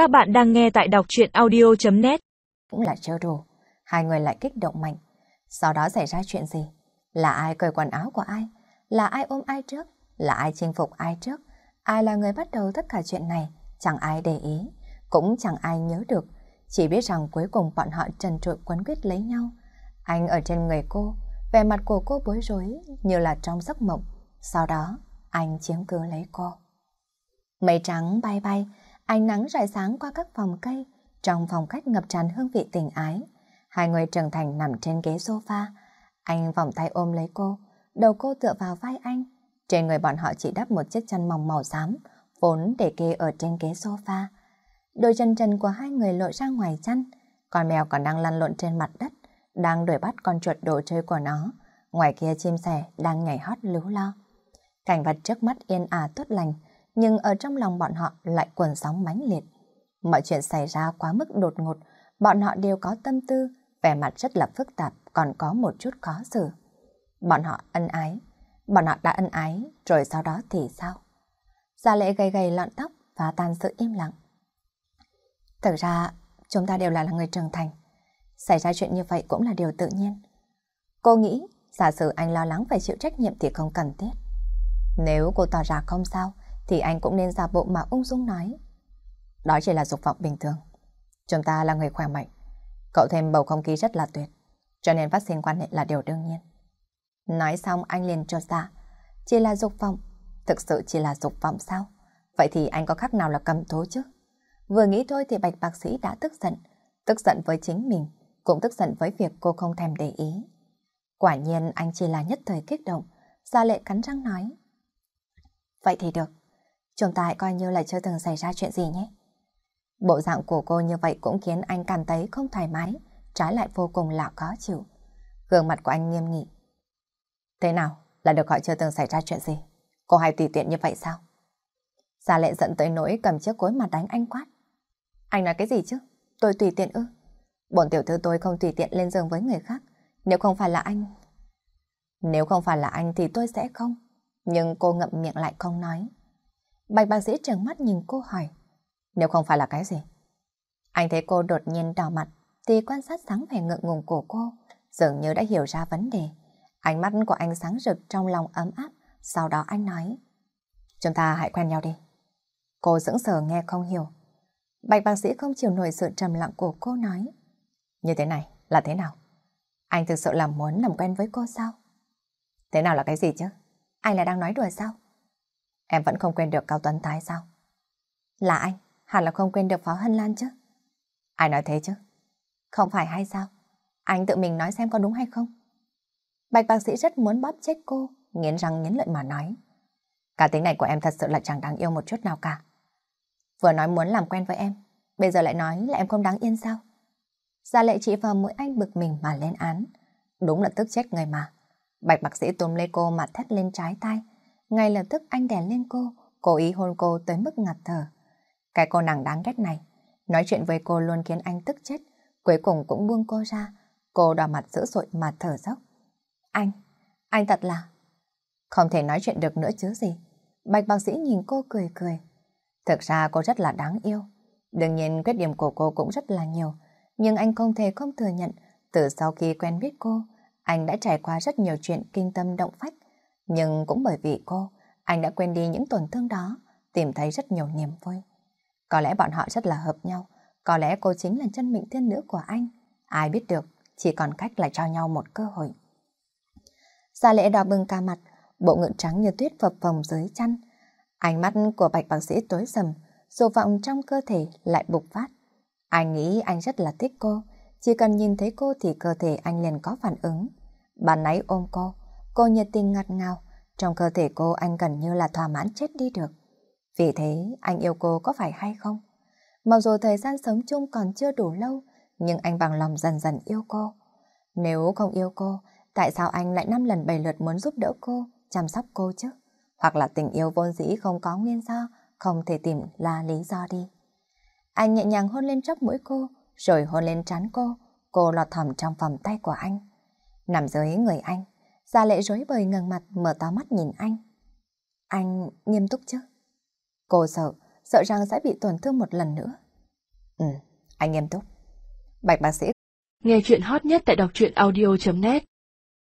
Các bạn đang nghe tại đọc chuyện audio.net Cũng là trêu đồ hai người lại kích động mạnh. Sau đó xảy ra chuyện gì? Là ai cởi quần áo của ai? Là ai ôm ai trước? Là ai chinh phục ai trước? Ai là người bắt đầu tất cả chuyện này? Chẳng ai để ý, cũng chẳng ai nhớ được. Chỉ biết rằng cuối cùng bọn họ trần trụi quấn quyết lấy nhau. Anh ở trên người cô, vẻ mặt của cô bối rối như là trong giấc mộng. Sau đó, anh chiếm cứ lấy cô. Mây trắng bay bay, ánh nắng rải sáng qua các phòng cây, trong phòng khách ngập tràn hương vị tình ái. Hai người trưởng thành nằm trên ghế sofa. Anh vòng tay ôm lấy cô, đầu cô tựa vào vai anh. Trên người bọn họ chỉ đắp một chiếc chăn mỏng màu xám, vốn để kê ở trên ghế sofa. Đôi chân trần của hai người lộ ra ngoài chăn, con mèo còn đang lăn lộn trên mặt đất, đang đuổi bắt con chuột đồ chơi của nó. Ngoài kia chim sẻ đang nhảy hót lú lo. Cảnh vật trước mắt yên ả tốt lành, nhưng ở trong lòng bọn họ lại cuồn sóng mãnh liệt. Mọi chuyện xảy ra quá mức đột ngột, bọn họ đều có tâm tư, vẻ mặt rất là phức tạp, còn có một chút khó xử. Bọn họ ân ái, bọn họ đã ân ái, rồi sau đó thì sao? Gia lệ gầy gầy lọn tóc phá tan sự im lặng. Thực ra, chúng ta đều là, là người trưởng thành. Xảy ra chuyện như vậy cũng là điều tự nhiên. Cô nghĩ, giả sử anh lo lắng phải chịu trách nhiệm thì không cần thiết. Nếu cô tỏ ra không sao, thì anh cũng nên ra bộ mà ung dung nói. Đó chỉ là dục vọng bình thường. Chúng ta là người khỏe mạnh. Cậu thêm bầu không khí rất là tuyệt. Cho nên phát sinh quan hệ là điều đương nhiên. Nói xong anh liền cho ra. Dạ. Chỉ là dục vọng. Thực sự chỉ là dục vọng sao? Vậy thì anh có khác nào là cầm thú chứ? Vừa nghĩ thôi thì bạch bác sĩ đã tức giận. Tức giận với chính mình, cũng tức giận với việc cô không thèm để ý. Quả nhiên anh chỉ là nhất thời kích động. Gia lệ cắn răng nói. Vậy thì được. Chúng ta hãy coi như là chưa từng xảy ra chuyện gì nhé. Bộ dạng của cô như vậy cũng khiến anh cảm thấy không thoải mái, trái lại vô cùng là khó chịu. Gương mặt của anh nghiêm nghị. Thế nào, là được gọi chưa từng xảy ra chuyện gì? Cô hay tùy tiện như vậy sao? Gia lệ giận tới nỗi cầm chiếc cối mặt đánh anh quát. Anh nói cái gì chứ? Tôi tùy tiện ư? Bổn tiểu thư tôi không tùy tiện lên giường với người khác. Nếu không phải là anh... Nếu không phải là anh thì tôi sẽ không. Nhưng cô ngậm miệng lại không nói. Bạch bác sĩ trợn mắt nhìn cô hỏi. Nếu không phải là cái gì? Anh thấy cô đột nhiên đỏ mặt, thì quan sát sáng vẻ ngượng ngùng của cô, dường như đã hiểu ra vấn đề. Ánh mắt của anh sáng rực trong lòng ấm áp, sau đó anh nói, Chúng ta hãy quen nhau đi. Cô dững sờ nghe không hiểu. Bạch bác sĩ không chịu nổi sự trầm lặng của cô nói, Như thế này là thế nào? Anh thực sự là muốn làm quen với cô sao? Thế nào là cái gì chứ? Anh là đang nói đùa sao? Em vẫn không quên được Cao Tuấn Thái sao? Là anh, hẳn là không quên được Phó Hân Lan chứ? Ai nói thế chứ? Không phải hay sao? Anh tự mình nói xem có đúng hay không? Bạch bác sĩ rất muốn bóp chết cô, nghiến răng nghiến lợi mà nói. Cả tính này của em thật sự là chẳng đáng yêu một chút nào cả. Vừa nói muốn làm quen với em, bây giờ lại nói là em không đáng yên sao? Gia lệ chỉ vào mũi anh bực mình mà lên án. Đúng là tức chết người mà. Bạch bác sĩ tôm lấy cô mà thét lên trái tay. Ngay lập tức anh đè lên cô, cố ý hôn cô tới mức ngạt thở. Cái cô nàng đáng ghét này, nói chuyện với cô luôn khiến anh tức chết, cuối cùng cũng buông cô ra. Cô đỏ mặt dữ dội mà thở dốc. Anh, anh thật là... Không thể nói chuyện được nữa chứ gì. Bạch bác sĩ nhìn cô cười cười. Thực ra cô rất là đáng yêu. Đương nhiên khuyết điểm của cô cũng rất là nhiều. Nhưng anh không thể không thừa nhận từ sau khi quen biết cô, anh đã trải qua rất nhiều chuyện kinh tâm động phách. Nhưng cũng bởi vì cô, anh đã quên đi những tổn thương đó, tìm thấy rất nhiều niềm vui. Có lẽ bọn họ rất là hợp nhau, có lẽ cô chính là chân mệnh thiên nữ của anh. Ai biết được, chỉ còn cách là cho nhau một cơ hội. Gia lễ đỏ bừng ca mặt, bộ ngực trắng như tuyết phập phồng dưới chăn. Ánh mắt của bạch bác sĩ tối sầm, dục vọng trong cơ thể lại bục phát. Anh nghĩ anh rất là thích cô, chỉ cần nhìn thấy cô thì cơ thể anh liền có phản ứng. Bạn nãy ôm cô, cô nhiệt tình ngặt ngào, trong cơ thể cô anh gần như là thỏa mãn chết đi được. Vì thế anh yêu cô có phải hay không? Mặc dù thời gian sống chung còn chưa đủ lâu, nhưng anh bằng lòng dần dần yêu cô. Nếu không yêu cô, tại sao anh lại năm lần bảy lượt muốn giúp đỡ cô, chăm sóc cô chứ? Hoặc là tình yêu vốn dĩ không có nguyên do, không thể tìm là lý do đi. Anh nhẹ nhàng hôn lên chóp mũi cô, rồi hôn lên trán cô, cô lọt thầm trong vòng tay của anh. Nằm dưới người anh, Gia lệ rối bời ngẩng mặt mở to mắt nhìn anh. Anh nghiêm túc chứ? Cô sợ, sợ rằng sẽ bị tổn thương một lần nữa. Ừ, anh nghiêm túc. Bạch bác sĩ. Nghe chuyện hot nhất tại đọc truyện audio.net